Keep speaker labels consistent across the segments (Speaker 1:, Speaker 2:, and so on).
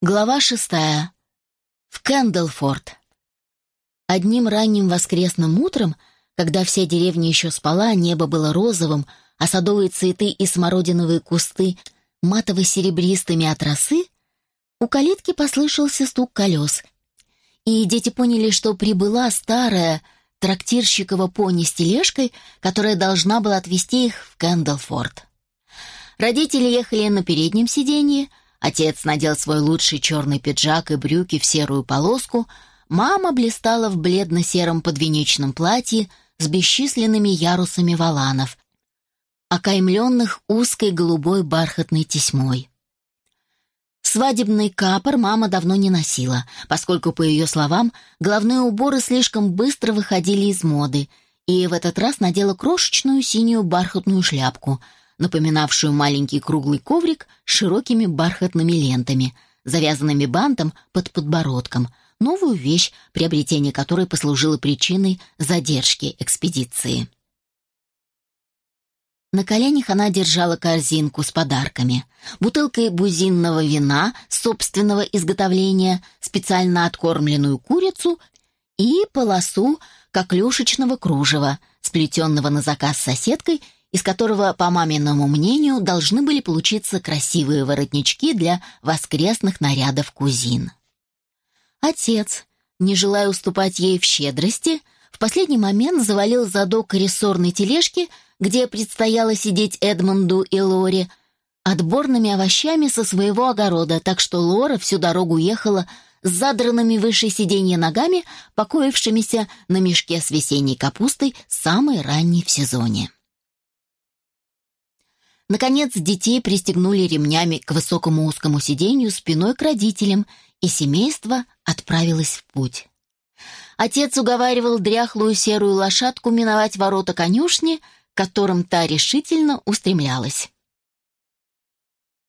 Speaker 1: Глава шестая. В Кэндлфорд. Одним ранним воскресным утром, когда вся деревня еще спала, небо было розовым, а садовые цветы и смородиновые кусты матово-серебристыми от росы, у калитки послышался стук колес, и дети поняли, что прибыла старая трактирщикова пони с тележкой, которая должна была отвезти их в Кэндлфорд. Родители ехали на переднем сиденье, Отец надел свой лучший черный пиджак и брюки в серую полоску, мама блистала в бледно-сером подвенечном платье с бесчисленными ярусами валанов, окаймленных узкой голубой бархатной тесьмой. Свадебный капор мама давно не носила, поскольку, по ее словам, головные уборы слишком быстро выходили из моды, и в этот раз надела крошечную синюю бархатную шляпку — напоминавшую маленький круглый коврик с широкими бархатными лентами, завязанными бантом под подбородком, новую вещь, приобретение которой послужило причиной задержки экспедиции. На коленях она держала корзинку с подарками, бутылкой бузинного вина собственного изготовления, специально откормленную курицу и полосу коклюшечного кружева, сплетенного на заказ соседкой из которого, по маминому мнению, должны были получиться красивые воротнички для воскресных нарядов кузин. Отец, не желая уступать ей в щедрости, в последний момент завалил задок рессорной тележки, где предстояло сидеть Эдмонду и Лоре, отборными овощами со своего огорода, так что Лора всю дорогу ехала с задранными выше сиденья ногами, покоившимися на мешке с весенней капустой, самой ранней в сезоне. Наконец, детей пристегнули ремнями к высокому узкому сиденью спиной к родителям, и семейство отправилось в путь. Отец уговаривал дряхлую серую лошадку миновать ворота конюшни, к которым та решительно устремлялась.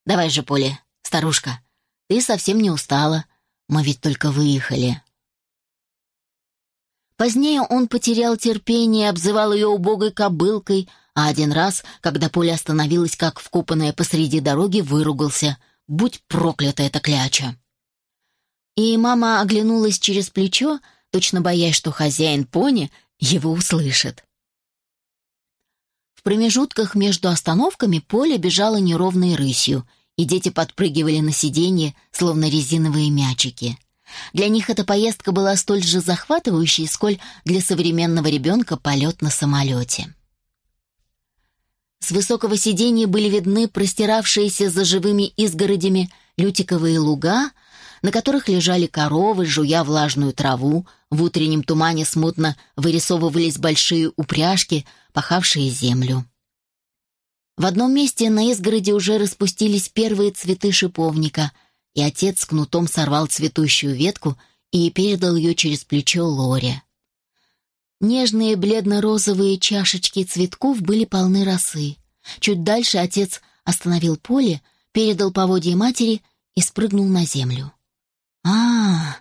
Speaker 1: «Давай же, Поле, старушка, ты совсем не устала. Мы ведь только выехали». Позднее он потерял терпение и обзывал ее убогой кобылкой, а один раз, когда Поля остановилась как вкопанная посреди дороги, выругался. «Будь проклята эта кляча!» И мама оглянулась через плечо, точно боясь, что хозяин пони его услышит. В промежутках между остановками Поля бежала неровной рысью, и дети подпрыгивали на сиденье, словно резиновые мячики. Для них эта поездка была столь же захватывающей, сколь для современного ребенка полет на самолете. С высокого сиденья были видны простиравшиеся за живыми изгородями лютиковые луга, на которых лежали коровы, жуя влажную траву, в утреннем тумане смутно вырисовывались большие упряжки, пахавшие землю. В одном месте на изгороде уже распустились первые цветы шиповника, и отец кнутом сорвал цветущую ветку и передал ее через плечо Лоре. Нежные бледно-розовые чашечки цветков были полны росы. Чуть дальше отец остановил поле, передал поводье матери и спрыгнул на землю. «А,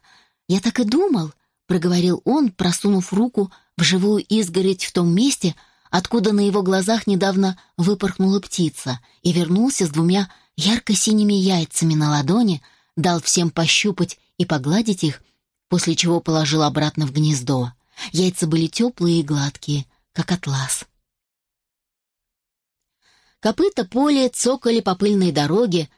Speaker 1: я так и думал», — проговорил он, просунув руку в живую изгородь в том месте, откуда на его глазах недавно выпорхнула птица, и вернулся с двумя ярко-синими яйцами на ладони, дал всем пощупать и погладить их, после чего положил обратно в гнездо. Яйца были теплые и гладкие, как атлас. Копыта поле цокали по пыльной дороге,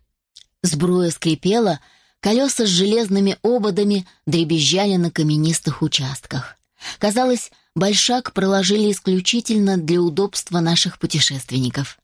Speaker 1: сбруя скрипела, колеса с железными ободами дребезжали на каменистых участках. Казалось, большак проложили исключительно для удобства наших путешественников.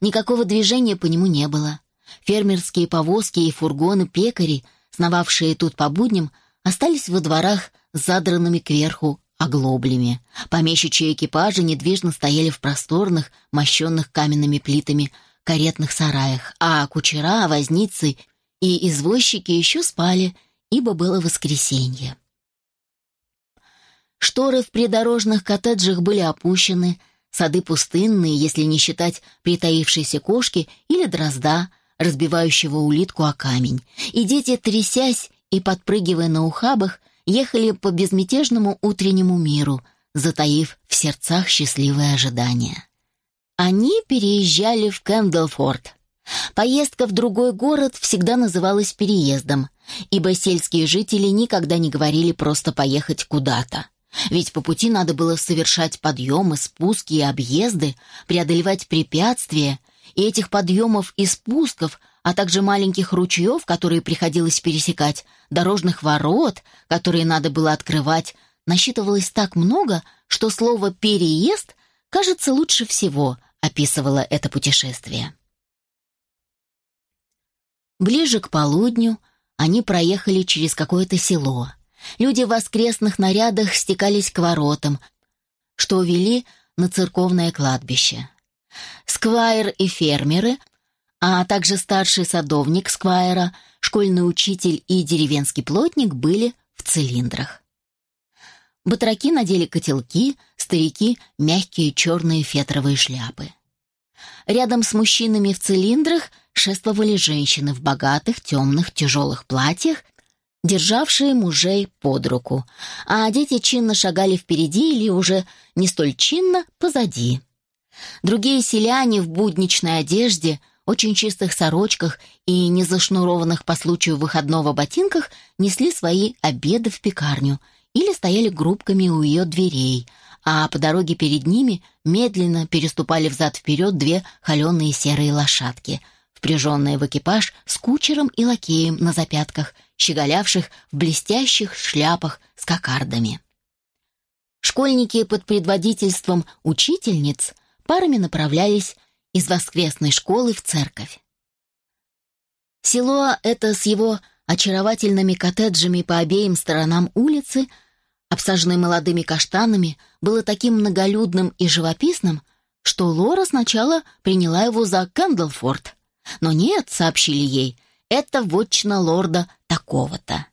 Speaker 1: Никакого движения по нему не было. Фермерские повозки и фургоны пекари, сновавшие тут по будням, остались во дворах задранными кверху оглоблями. Помещичьи экипажи недвижно стояли в просторных, мощенных каменными плитами каретных сараях, а кучера, возницы и извозчики еще спали, ибо было воскресенье. Шторы в придорожных коттеджах были опущены, сады пустынные, если не считать притаившейся кошки или дрозда, разбивающего улитку о камень, и дети, трясясь и подпрыгивая на ухабах, ехали по безмятежному утреннему миру, затаив в сердцах счастливое ожидание. Они переезжали в Кэндлфорд. Поездка в другой город всегда называлась переездом, ибо сельские жители никогда не говорили просто поехать куда-то. Ведь по пути надо было совершать подъемы, спуски и объезды, преодолевать препятствия, и этих подъемов и спусков, а также маленьких ручьев, которые приходилось пересекать, дорожных ворот, которые надо было открывать, насчитывалось так много, что слово «переезд» кажется лучше всего описывало это путешествие. Ближе к полудню они проехали через какое-то село. Люди в воскресных нарядах стекались к воротам, что вели на церковное кладбище. Сквайр и фермеры, а также старший садовник Сквайра, школьный учитель и деревенский плотник были в цилиндрах. Батраки надели котелки, старики — мягкие черные фетровые шляпы. Рядом с мужчинами в цилиндрах шествовали женщины в богатых, темных, тяжелых платьях, державшие мужей под руку, а дети чинно шагали впереди или уже не столь чинно позади. Другие селяне в будничной одежде, очень чистых сорочках и не зашнурованных по случаю выходного ботинках несли свои обеды в пекарню или стояли группками у ее дверей, а по дороге перед ними медленно переступали взад-вперед две холеные серые лошадки, впряженные в экипаж с кучером и лакеем на запятках, щеголявших в блестящих шляпах с кокардами. Школьники под предводительством учительниц парами направлялись из воскресной школы в церковь. Село это с его очаровательными коттеджами по обеим сторонам улицы – обсаженный молодыми каштанами, было таким многолюдным и живописным, что Лора сначала приняла его за Кэндлфорд. Но нет, сообщили ей, это вотчина лорда такого-то.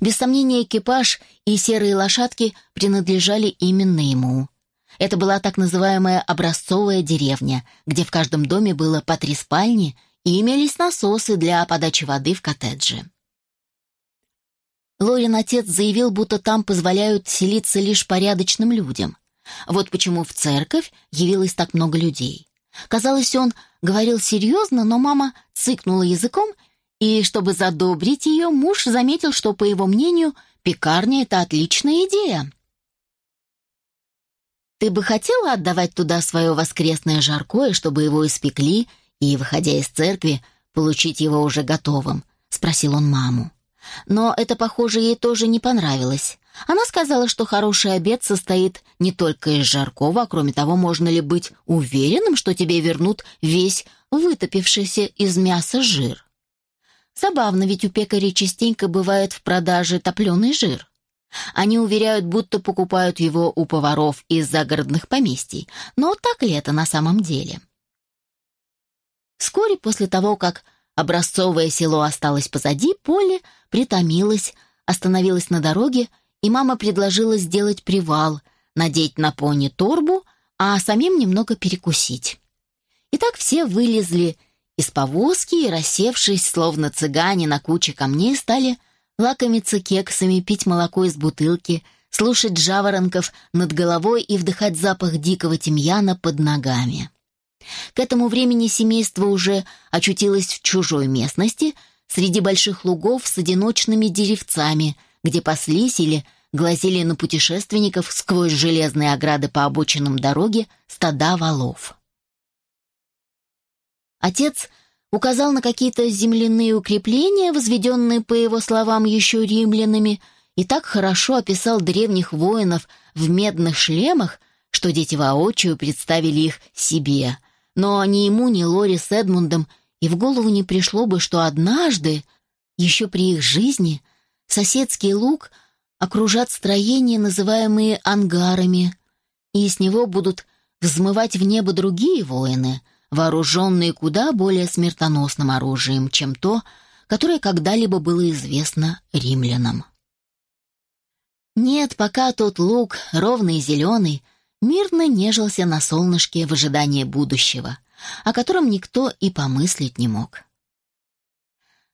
Speaker 1: Без сомнения, экипаж и серые лошадки принадлежали именно ему. Это была так называемая образцовая деревня, где в каждом доме было по три спальни и имелись насосы для подачи воды в коттедже. Лорин отец заявил, будто там позволяют селиться лишь порядочным людям. Вот почему в церковь явилось так много людей. Казалось, он говорил серьезно, но мама цыкнула языком, и, чтобы задобрить ее, муж заметил, что, по его мнению, пекарня — это отличная идея. «Ты бы хотела отдавать туда свое воскресное жаркое, чтобы его испекли, и, выходя из церкви, получить его уже готовым?» — спросил он маму. Но это, похоже, ей тоже не понравилось. Она сказала, что хороший обед состоит не только из жаркого, а кроме того, можно ли быть уверенным, что тебе вернут весь вытопившийся из мяса жир. Забавно, ведь у пекарей частенько бывает в продаже топленый жир. Они уверяют, будто покупают его у поваров из загородных поместий, но так ли это на самом деле? Вскоре после того, как Образцовое село осталось позади, поле притомилось, остановилось на дороге, и мама предложила сделать привал, надеть на пони торбу, а самим немного перекусить. И так все вылезли из повозки и, рассевшись, словно цыгане на куче камней, стали лакомиться кексами, пить молоко из бутылки, слушать жаворонков над головой и вдыхать запах дикого тимьяна под ногами. К этому времени семейство уже очутилось в чужой местности, среди больших лугов с одиночными деревцами, где паслись или глазели на путешественников сквозь железные ограды по обочинам дороги стада валов. Отец указал на какие-то земляные укрепления, возведенные, по его словам, еще римлянами, и так хорошо описал древних воинов в медных шлемах, что дети воочию представили их себе, но ни ему, ни Лори с Эдмундом и в голову не пришло бы, что однажды, еще при их жизни, соседский луг окружат строения, называемые ангарами, и с него будут взмывать в небо другие воины, вооруженные куда более смертоносным оружием, чем то, которое когда-либо было известно римлянам. Нет, пока тот луг, ровный и зеленый, мирно нежился на солнышке в ожидании будущего, о котором никто и помыслить не мог.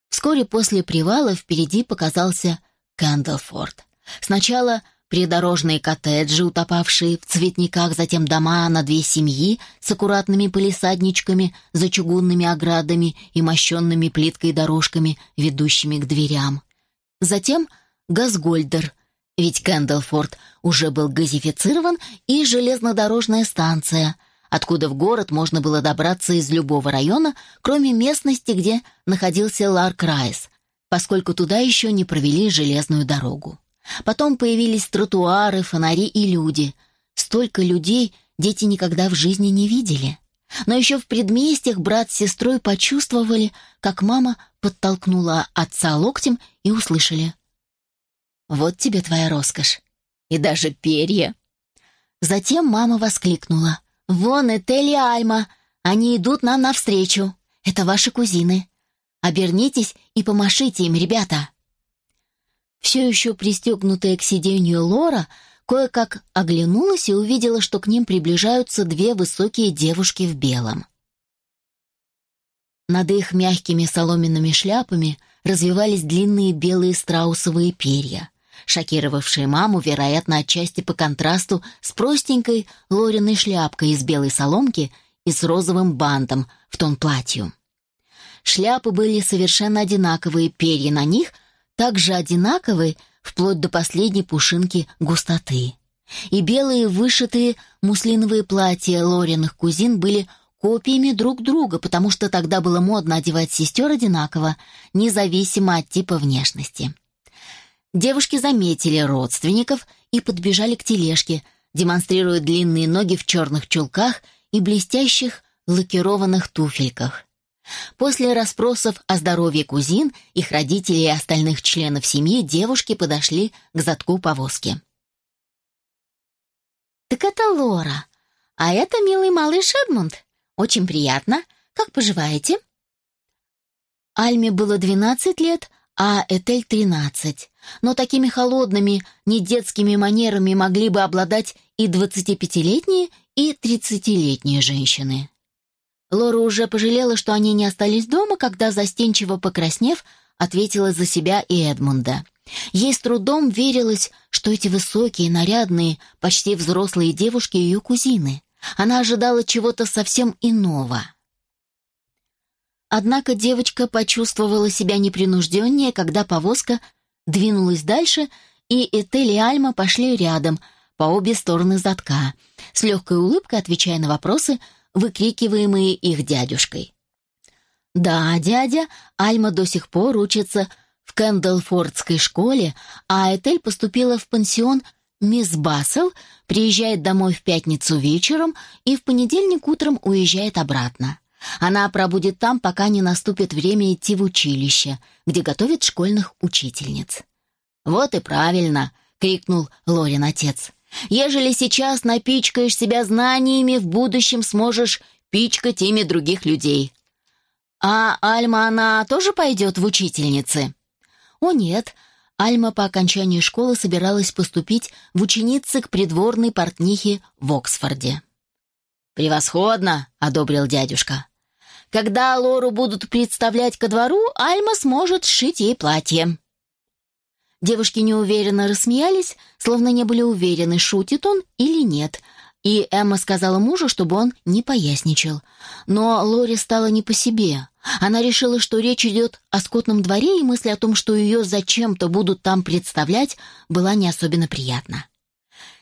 Speaker 1: Вскоре после привала впереди показался Кэндлфорд. Сначала придорожные коттеджи, утопавшие в цветниках, затем дома на две семьи с аккуратными полисадничками, за чугунными оградами и мощенными плиткой дорожками, ведущими к дверям. Затем Газгольдер, ведь Кэндлфорд уже был газифицирован, и железнодорожная станция, откуда в город можно было добраться из любого района, кроме местности, где находился Ларкрайс, поскольку туда еще не провели железную дорогу. Потом появились тротуары, фонари и люди. Столько людей дети никогда в жизни не видели. Но еще в предместьях брат с сестрой почувствовали, как мама подтолкнула отца локтем и услышали. «Вот тебе твоя роскошь. И даже перья». Затем мама воскликнула. «Вон Этель и Альма. Они идут нам навстречу. Это ваши кузины. Обернитесь и помашите им, ребята». Все еще пристегнутая к сиденью Лора кое-как оглянулась и увидела, что к ним приближаются две высокие девушки в белом. Над их мягкими соломенными шляпами развивались длинные белые страусовые перья, шокировавшие маму, вероятно, отчасти по контрасту с простенькой лориной шляпкой из белой соломки и с розовым бантом в тон платью. Шляпы были совершенно одинаковые, перья на них — также одинаковы вплоть до последней пушинки густоты. И белые вышитые муслиновые платья Лориных кузин были копиями друг друга, потому что тогда было модно одевать сестер одинаково, независимо от типа внешности. Девушки заметили родственников и подбежали к тележке, демонстрируя длинные ноги в черных чулках и блестящих лакированных туфельках. После расспросов о здоровье кузин, их родителей и остальных членов семьи девушки подошли к задку повозки. «Так это Лора, а это милый малыш Эдмунд. Очень приятно. Как поживаете?» Альме было 12 лет, а Этель 13. Но такими холодными, не детскими манерами могли бы обладать и 25-летние, и 30-летние женщины. Лора уже пожалела, что они не остались дома, когда, застенчиво покраснев, ответила за себя и Эдмунда. Ей с трудом верилось, что эти высокие, нарядные, почти взрослые девушки ее кузины. Она ожидала чего-то совсем иного. Однако девочка почувствовала себя непринужденнее, когда повозка двинулась дальше, и Этель и Альма пошли рядом, по обе стороны задка, с легкой улыбкой отвечая на вопросы, выкрикиваемые их дядюшкой. Да, дядя, Альма до сих пор учится в Кэндлфордской школе, а Этель поступила в пансион «Мисс Бассел», приезжает домой в пятницу вечером и в понедельник утром уезжает обратно. Она пробудет там, пока не наступит время идти в училище, где готовят школьных учительниц. «Вот и правильно!» — крикнул Лорин отец. Ежели сейчас напичкаешь себя знаниями, в будущем сможешь пичкать ими других людей. А Альма, она тоже пойдет в учительницы? О нет, Альма по окончании школы собиралась поступить в ученицы к придворной портнихе в Оксфорде. «Превосходно!» — одобрил дядюшка. «Когда Лору будут представлять ко двору, Альма сможет сшить ей платье». Девушки неуверенно рассмеялись, словно не были уверены, шутит он или нет. И Эмма сказала мужу, чтобы он не поясничал. Но Лори стала не по себе. Она решила, что речь идет о скотном дворе, и мысль о том, что ее зачем-то будут там представлять, была не особенно приятна.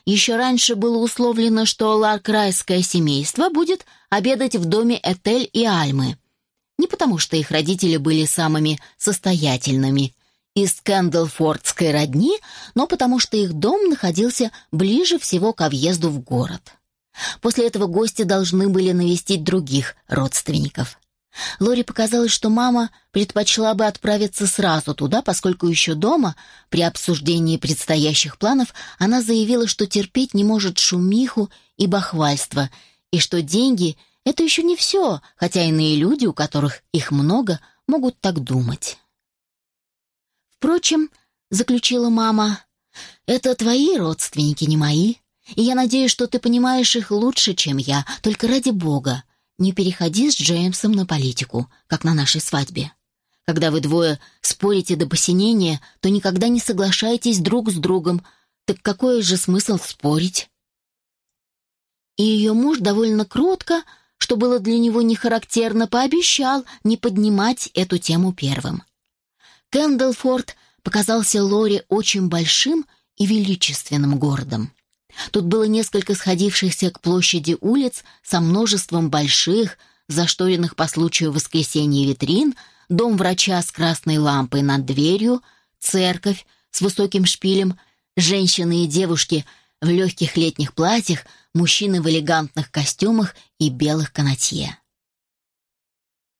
Speaker 1: Еще раньше было условлено, что ларкрайское семейство будет обедать в доме Этель и Альмы. Не потому, что их родители были самыми состоятельными из Кэндлфордской родни, но потому что их дом находился ближе всего к въезду в город. После этого гости должны были навестить других родственников. Лори показалось, что мама предпочла бы отправиться сразу туда, поскольку еще дома, при обсуждении предстоящих планов, она заявила, что терпеть не может шумиху и бахвальство, и что деньги — это еще не все, хотя иные люди, у которых их много, могут так думать. «Впрочем, — заключила мама, — это твои родственники, не мои, и я надеюсь, что ты понимаешь их лучше, чем я, только ради бога, не переходи с Джеймсом на политику, как на нашей свадьбе. Когда вы двое спорите до посинения, то никогда не соглашайтесь друг с другом, Так какой же смысл спорить? И ее муж довольно кротко, что было для него не характерно, пообещал не поднимать эту тему первым. Кэндлфорд показался Лоре очень большим и величественным городом. Тут было несколько сходившихся к площади улиц со множеством больших, зашторенных по случаю воскресенья витрин, дом врача с красной лампой над дверью, церковь с высоким шпилем, женщины и девушки в легких летних платьях, мужчины в элегантных костюмах и белых канатье.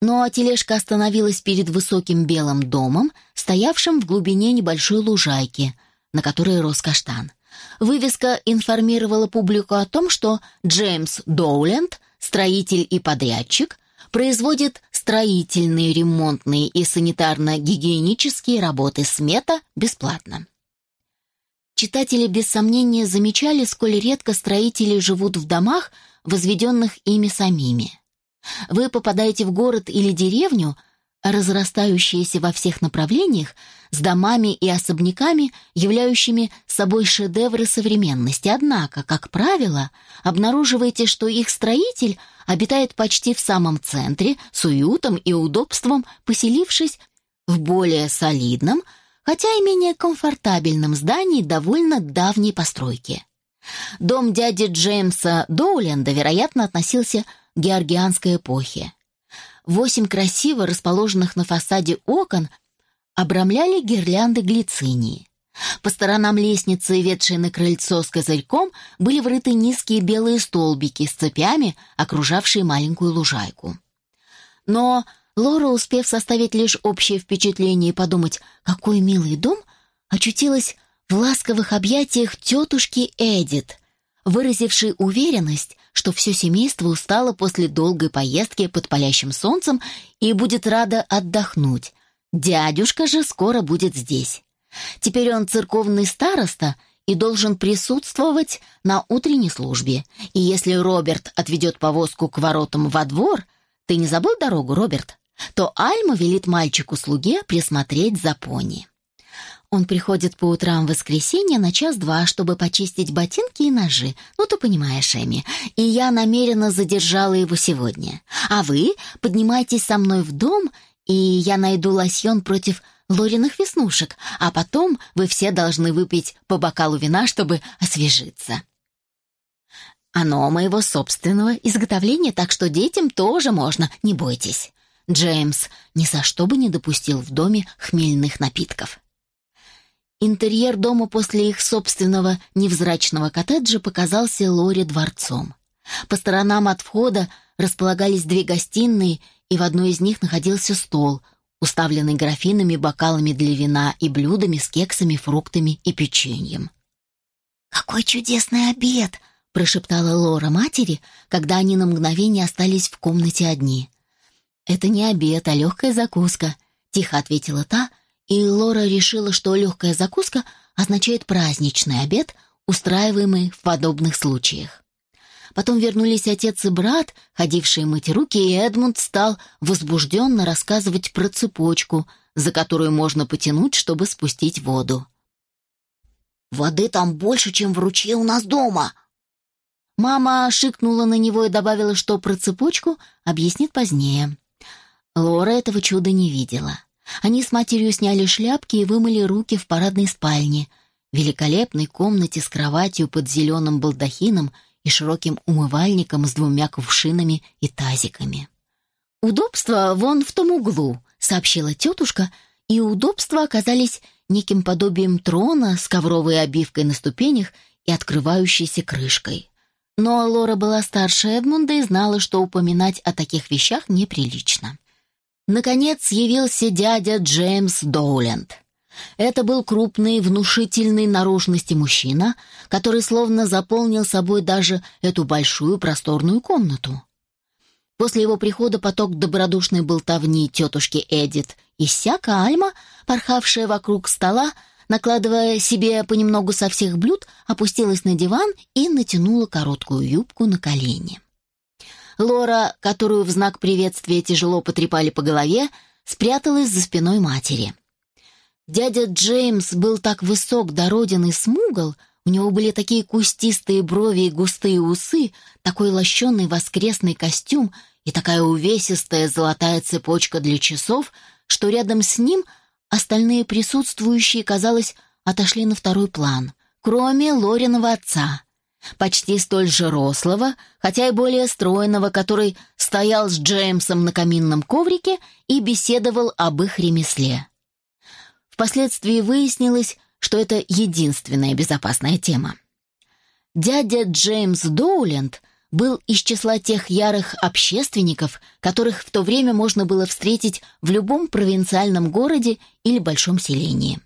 Speaker 1: Но тележка остановилась перед высоким белым домом, стоявшим в глубине небольшой лужайки, на которой рос каштан. Вывеска информировала публику о том, что Джеймс Доуленд, строитель и подрядчик, производит строительные, ремонтные и санитарно-гигиенические работы смета бесплатно. Читатели без сомнения замечали, сколь редко строители живут в домах, возведенных ими самими. Вы попадаете в город или деревню, разрастающиеся во всех направлениях, с домами и особняками, являющими собой шедевры современности. Однако, как правило, обнаруживаете, что их строитель обитает почти в самом центре, с уютом и удобством, поселившись в более солидном, хотя и менее комфортабельном здании довольно давней постройки. Дом дяди Джеймса Доуленда, вероятно, относился к георгианской эпохе. Восемь красиво расположенных на фасаде окон обрамляли гирлянды глицинии. По сторонам лестницы, ведшей на крыльцо с козырьком, были врыты низкие белые столбики с цепями, окружавшие маленькую лужайку. Но Лора, успев составить лишь общее впечатление и подумать, какой милый дом, очутилась в ласковых объятиях тетушки Эдит, выразившей уверенность, что все семейство устало после долгой поездки под палящим солнцем и будет рада отдохнуть. Дядюшка же скоро будет здесь. Теперь он церковный староста и должен присутствовать на утренней службе. И если Роберт отведет повозку к воротам во двор, ты не забыл дорогу, Роберт, то Альма велит мальчику-слуге присмотреть за пони. Он приходит по утрам в воскресенье на час-два, чтобы почистить ботинки и ножи. Ну, ты понимаешь, Эми. И я намеренно задержала его сегодня. А вы поднимайтесь со мной в дом, и я найду лосьон против Лориных веснушек, а потом вы все должны выпить по бокалу вина, чтобы освежиться. Оно моего собственного изготовления, так что детям тоже можно, не бойтесь. Джеймс ни за что бы не допустил в доме хмельных напитков. Интерьер дома после их собственного невзрачного коттеджа показался Лоре дворцом. По сторонам от входа располагались две гостиные, и в одной из них находился стол, уставленный графинами, бокалами для вина и блюдами с кексами, фруктами и печеньем. «Какой чудесный обед!» — прошептала Лора матери, когда они на мгновение остались в комнате одни. «Это не обед, а легкая закуска», — тихо ответила та — и Лора решила, что легкая закуска означает праздничный обед, устраиваемый в подобных случаях. Потом вернулись отец и брат, ходившие мыть руки, и Эдмунд стал возбужденно рассказывать про цепочку, за которую можно потянуть, чтобы спустить воду. «Воды там больше, чем в ручье у нас дома!» Мама шикнула на него и добавила, что про цепочку объяснит позднее. Лора этого чуда не видела. Они с матерью сняли шляпки и вымыли руки в парадной спальне, великолепной комнате с кроватью под зеленым балдахином и широким умывальником с двумя кувшинами и тазиками. «Удобство вон в том углу», — сообщила тетушка, и удобства оказались неким подобием трона с ковровой обивкой на ступенях и открывающейся крышкой. Но Лора была старше Эдмунда и знала, что упоминать о таких вещах неприлично. Наконец явился дядя Джеймс Доуленд. Это был крупный, внушительный наружности мужчина, который словно заполнил собой даже эту большую просторную комнату. После его прихода поток добродушной болтовни тетушки Эдит иссяк, а Альма, порхавшая вокруг стола, накладывая себе понемногу со всех блюд, опустилась на диван и натянула короткую юбку на колени. Лора, которую в знак приветствия тяжело потрепали по голове, спряталась за спиной матери. Дядя Джеймс был так высок, дороден и смугл, У него были такие кустистые брови и густые усы, такой лощеный воскресный костюм и такая увесистая золотая цепочка для часов, что рядом с ним остальные присутствующие, казалось, отошли на второй план, кроме Лориного отца, почти столь же рослого, хотя и более стройного, который стоял с Джеймсом на каминном коврике и беседовал об их ремесле. Впоследствии выяснилось, что это единственная безопасная тема. Дядя Джеймс Доуленд был из числа тех ярых общественников, которых в то время можно было встретить в любом провинциальном городе или большом селении.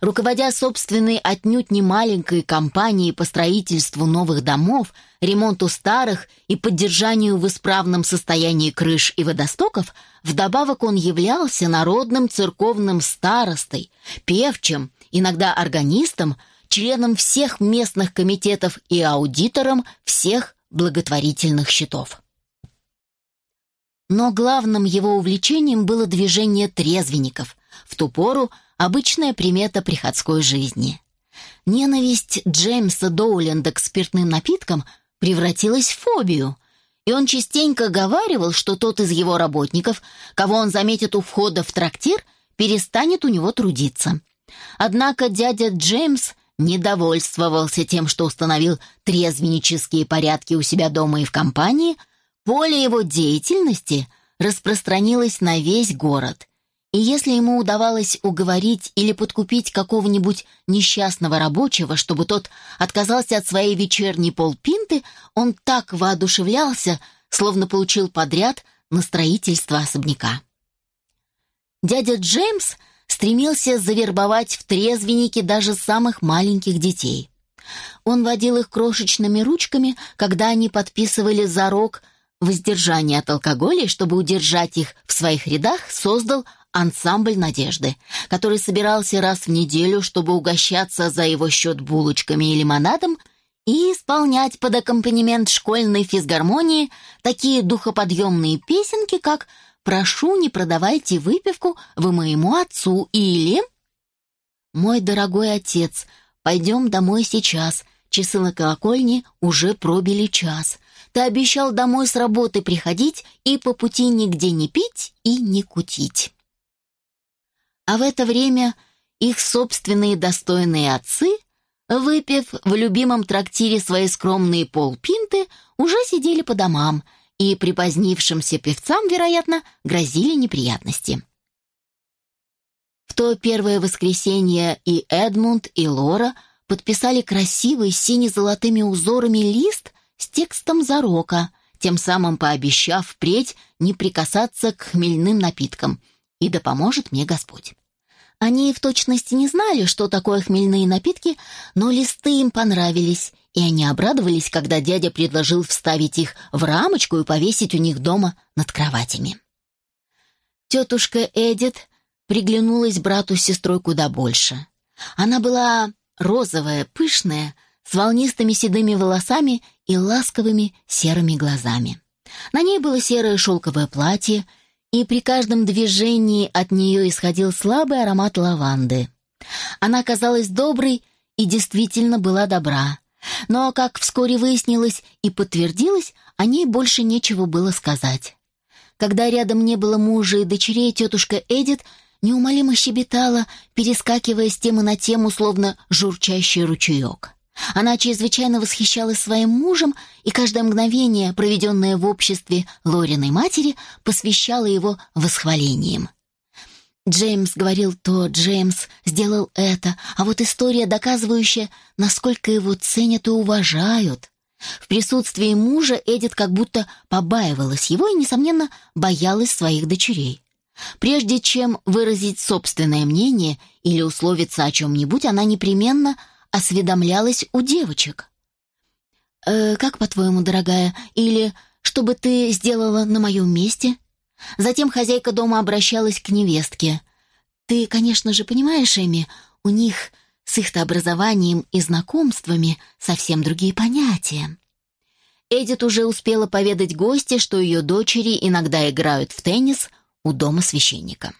Speaker 1: Руководя собственной отнюдь не маленькой компанией по строительству новых домов, ремонту старых и поддержанию в исправном состоянии крыш и водостоков, вдобавок он являлся народным церковным старостой, певчим, иногда органистом, членом всех местных комитетов и аудитором всех благотворительных счетов. Но главным его увлечением было движение трезвенников, в ту пору обычная примета приходской жизни. Ненависть Джеймса Доуленда к спиртным напиткам превратилась в фобию, и он частенько говаривал, что тот из его работников, кого он заметит у входа в трактир, перестанет у него трудиться. Однако дядя Джеймс не довольствовался тем, что установил трезвеннические порядки у себя дома и в компании, поле его деятельности распространилось на весь город. И если ему удавалось уговорить или подкупить какого-нибудь несчастного рабочего, чтобы тот отказался от своей вечерней полпинты, он так воодушевлялся, словно получил подряд на строительство особняка. Дядя Джеймс — стремился завербовать в трезвенники даже самых маленьких детей. Он водил их крошечными ручками, когда они подписывали зарок воздержания от алкоголя, чтобы удержать их в своих рядах, создал ансамбль «Надежды», который собирался раз в неделю, чтобы угощаться за его счет булочками и лимонадом и исполнять под аккомпанемент школьной физгармонии такие духоподъемные песенки, как Прошу, не продавайте выпивку вы моему отцу или...» «Мой дорогой отец, пойдем домой сейчас. Часы на колокольне уже пробили час. Ты обещал домой с работы приходить и по пути нигде не пить и не кутить». А в это время их собственные достойные отцы, выпив в любимом трактире свои скромные полпинты, уже сидели по домам — и припозднившимся певцам, вероятно, грозили неприятности. В то первое воскресенье и Эдмунд, и Лора подписали красивый сине-золотыми узорами лист с текстом зарока, тем самым пообещав впредь не прикасаться к хмельным напиткам, и да поможет мне Господь. Они в точности не знали, что такое хмельные напитки, но листы им понравились, и они обрадовались, когда дядя предложил вставить их в рамочку и повесить у них дома над кроватями. Тетушка Эдит приглянулась брату с сестрой куда больше. Она была розовая, пышная, с волнистыми седыми волосами и ласковыми серыми глазами. На ней было серое шелковое платье, и при каждом движении от нее исходил слабый аромат лаванды. Она казалась доброй и действительно была добра, но, как вскоре выяснилось и подтвердилось, о ней больше нечего было сказать. Когда рядом не было мужа и дочерей, тетушка Эдит неумолимо щебетала, перескакивая с темы на тему, словно журчащий ручеек. Она чрезвычайно восхищалась своим мужем, и каждое мгновение, проведенное в обществе Лориной матери, посвящало его восхвалениям. Джеймс говорил то, Джеймс сделал это, а вот история, доказывающая, насколько его ценят и уважают. В присутствии мужа Эдит как будто побаивалась его и, несомненно, боялась своих дочерей. Прежде чем выразить собственное мнение или условиться о чем-нибудь, она непременно осведомлялась у девочек. «Э, «Как, по-твоему, дорогая?» или «Что бы ты сделала на моем месте?» Затем хозяйка дома обращалась к невестке. «Ты, конечно же, понимаешь, Эми, у них с их-то образованием и знакомствами совсем другие понятия». Эдит уже успела поведать гости, что ее дочери иногда играют в теннис у дома священника.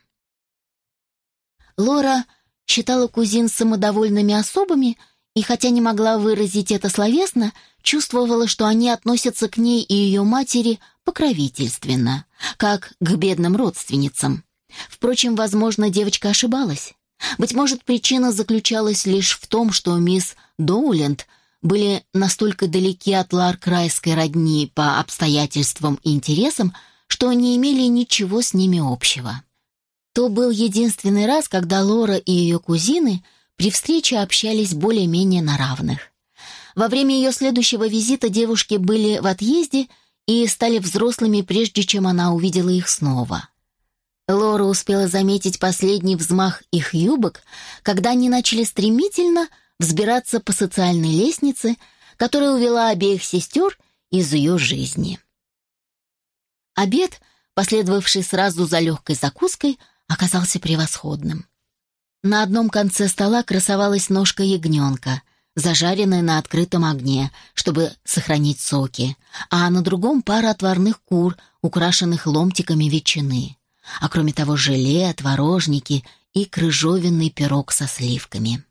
Speaker 1: Лора считала кузин самодовольными особами и хотя не могла выразить это словесно, чувствовала, что они относятся к ней и ее матери покровительственно, как к бедным родственницам. Впрочем, возможно, девочка ошибалась. Быть может, причина заключалась лишь в том, что мисс Доуленд были настолько далеки от ларкрайской родни по обстоятельствам и интересам, что не имели ничего с ними общего. То был единственный раз, когда Лора и ее кузины при встрече общались более-менее на равных. Во время ее следующего визита девушки были в отъезде и стали взрослыми, прежде чем она увидела их снова. Лора успела заметить последний взмах их юбок, когда они начали стремительно взбираться по социальной лестнице, которая увела обеих сестер из ее жизни. Обед, последовавший сразу за легкой закуской, оказался превосходным. На одном конце стола красовалась ножка ягненка, зажаренная на открытом огне, чтобы сохранить соки, а на другом пара отварных кур, украшенных ломтиками ветчины а кроме того желе, творожники и крыжовенный пирог со сливками.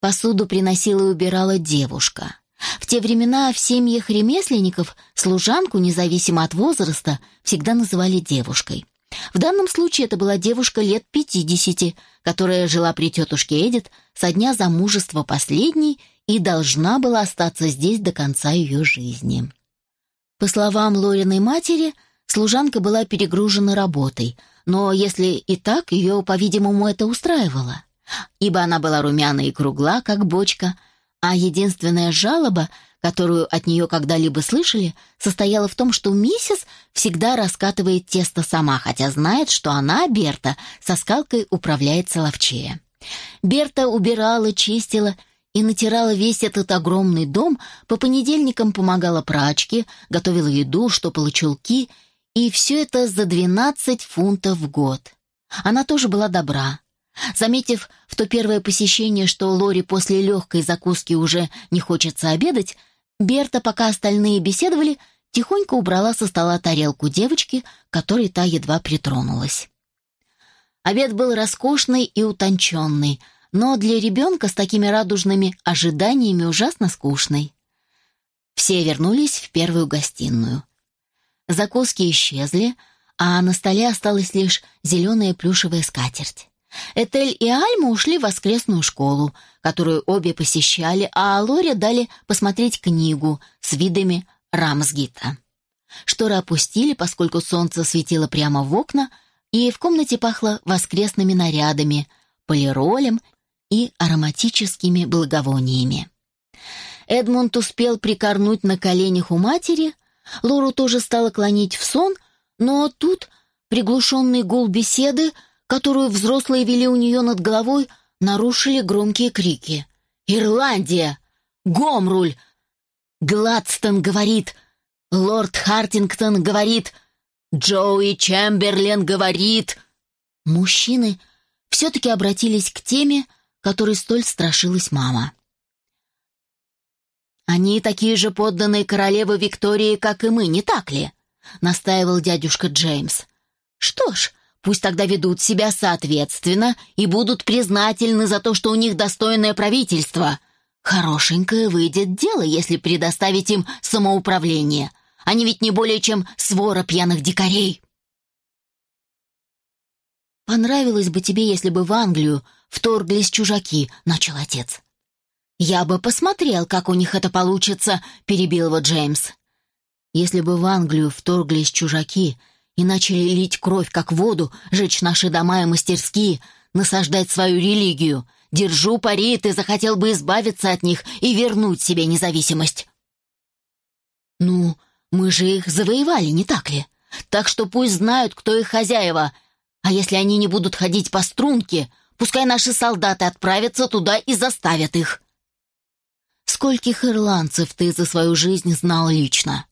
Speaker 1: Посуду приносила и убирала девушка. В те времена в семьях ремесленников служанку, независимо от возраста, всегда называли девушкой. В данном случае это была девушка лет пятидесяти, которая жила при тетушке Эдит со дня замужества последней и должна была остаться здесь до конца ее жизни. По словам Лориной матери, Служанка была перегружена работой, но если и так, ее, по-видимому, это устраивало, ибо она была румяна и кругла, как бочка, а единственная жалоба, которую от нее когда-либо слышали, состояла в том, что миссис всегда раскатывает тесто сама, хотя знает, что она, Берта, со скалкой управляется ловчее. Берта убирала, чистила и натирала весь этот огромный дом, по понедельникам помогала прачке, готовила еду, штопала чулки — и все это за 12 фунтов в год. Она тоже была добра. Заметив в то первое посещение, что Лори после легкой закуски уже не хочется обедать, Берта, пока остальные беседовали, тихонько убрала со стола тарелку девочки, которой та едва притронулась. Обед был роскошный и утонченный, но для ребенка с такими радужными ожиданиями ужасно скучный. Все вернулись в первую гостиную. Закуски исчезли, а на столе осталась лишь зеленая плюшевая скатерть. Этель и Альма ушли в воскресную школу, которую обе посещали, а Лоре дали посмотреть книгу с видами Рамсгита. Шторы опустили, поскольку солнце светило прямо в окна, и в комнате пахло воскресными нарядами, полиролем и ароматическими благовониями. Эдмунд успел прикорнуть на коленях у матери, Лору тоже стало клонить в сон, но тут приглушенный гул беседы, которую взрослые вели у нее над головой, нарушили громкие крики. «Ирландия! Гомруль! Гладстон говорит! Лорд Хартингтон говорит! Джоуи Чемберлен говорит!» Мужчины все-таки обратились к теме, которой столь страшилась мама. «Они такие же подданные королевы Виктории, как и мы, не так ли?» — настаивал дядюшка Джеймс. «Что ж, пусть тогда ведут себя соответственно и будут признательны за то, что у них достойное правительство. Хорошенькое выйдет дело, если предоставить им самоуправление. Они ведь не более чем свора пьяных дикарей». «Понравилось бы тебе, если бы в Англию вторглись чужаки», — начал отец. «Я бы посмотрел, как у них это получится», — перебил его Джеймс. «Если бы в Англию вторглись чужаки и начали лить кровь, как воду, жечь наши дома и мастерские, насаждать свою религию, держу пари, ты захотел бы избавиться от них и вернуть себе независимость». «Ну, мы же их завоевали, не так ли? Так что пусть знают, кто их хозяева. А если они не будут ходить по струнке, пускай наши солдаты отправятся туда и заставят их». Скольких ирландцев ты за свою жизнь знал лично?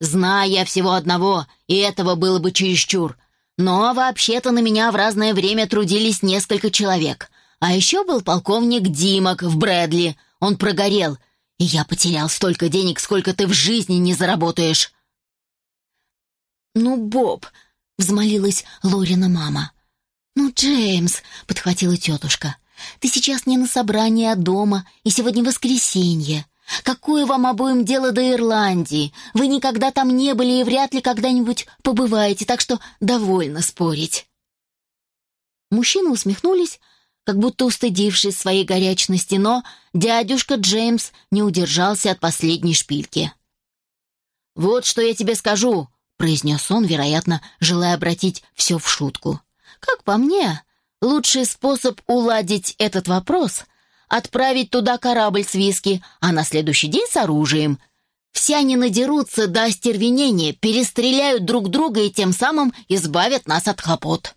Speaker 1: Знаю я всего одного, и этого было бы чересчур. Но вообще-то на меня в разное время трудились несколько человек. А еще был полковник Димок в Брэдли. Он прогорел, и я потерял столько денег, сколько ты в жизни не заработаешь. «Ну, Боб», — взмолилась Лорина мама. «Ну, Джеймс», — подхватила тетушка, — Ты сейчас не на собрании, а дома, и сегодня воскресенье. Какое вам обоим дело до Ирландии? Вы никогда там не были и вряд ли когда-нибудь побываете, так что довольно спорить». Мужчины усмехнулись, как будто устыдившись своей горячности, но дядюшка Джеймс не удержался от последней шпильки. «Вот что я тебе скажу», — произнес он, вероятно, желая обратить все в шутку. «Как по мне, лучший способ уладить этот вопрос — отправить туда корабль с виски, а на следующий день с оружием. Все они надерутся до остервенения, перестреляют друг друга и тем самым избавят нас от хлопот».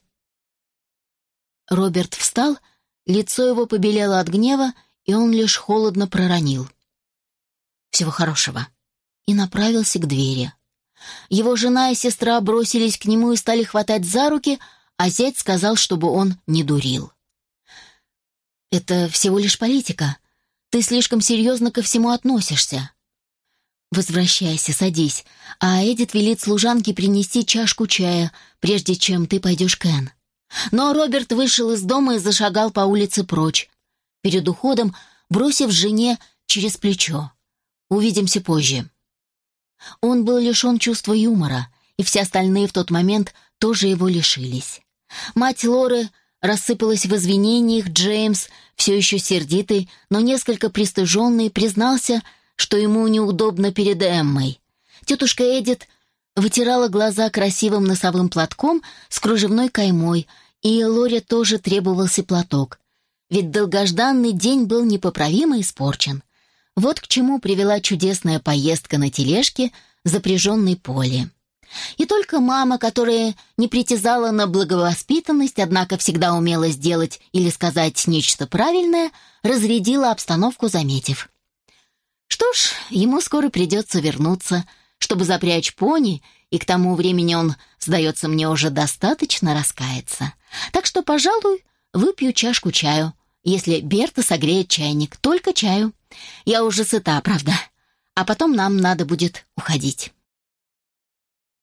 Speaker 1: Роберт встал, лицо его побелело от гнева, и он лишь холодно проронил. «Всего хорошего» и направился к двери. Его жена и сестра бросились к нему и стали хватать за руки, а зять сказал, чтобы он не дурил. «Это всего лишь политика. Ты слишком серьезно ко всему относишься». «Возвращайся, садись, а Эдит велит служанке принести чашку чая, прежде чем ты пойдешь к Энн». Но Роберт вышел из дома и зашагал по улице прочь, перед уходом бросив жене через плечо. «Увидимся позже». Он был лишен чувства юмора, и все остальные в тот момент тоже его лишились. Мать Лоры рассыпалась в извинениях, Джеймс, все еще сердитый, но несколько пристыженный, признался, что ему неудобно перед Эммой. Тетушка Эдит вытирала глаза красивым носовым платком с кружевной каймой, и Лоре тоже требовался платок. Ведь долгожданный день был непоправимо испорчен. Вот к чему привела чудесная поездка на тележке, запряженной поле. И только мама, которая не притязала на благовоспитанность, однако всегда умела сделать или сказать нечто правильное, разрядила обстановку, заметив. Что ж, ему скоро придется вернуться, чтобы запрячь пони, и к тому времени он, сдается мне, уже достаточно раскается. Так что, пожалуй, выпью чашку чаю, если Берта согреет чайник, только чаю. Я уже сыта, правда. А потом нам надо будет уходить.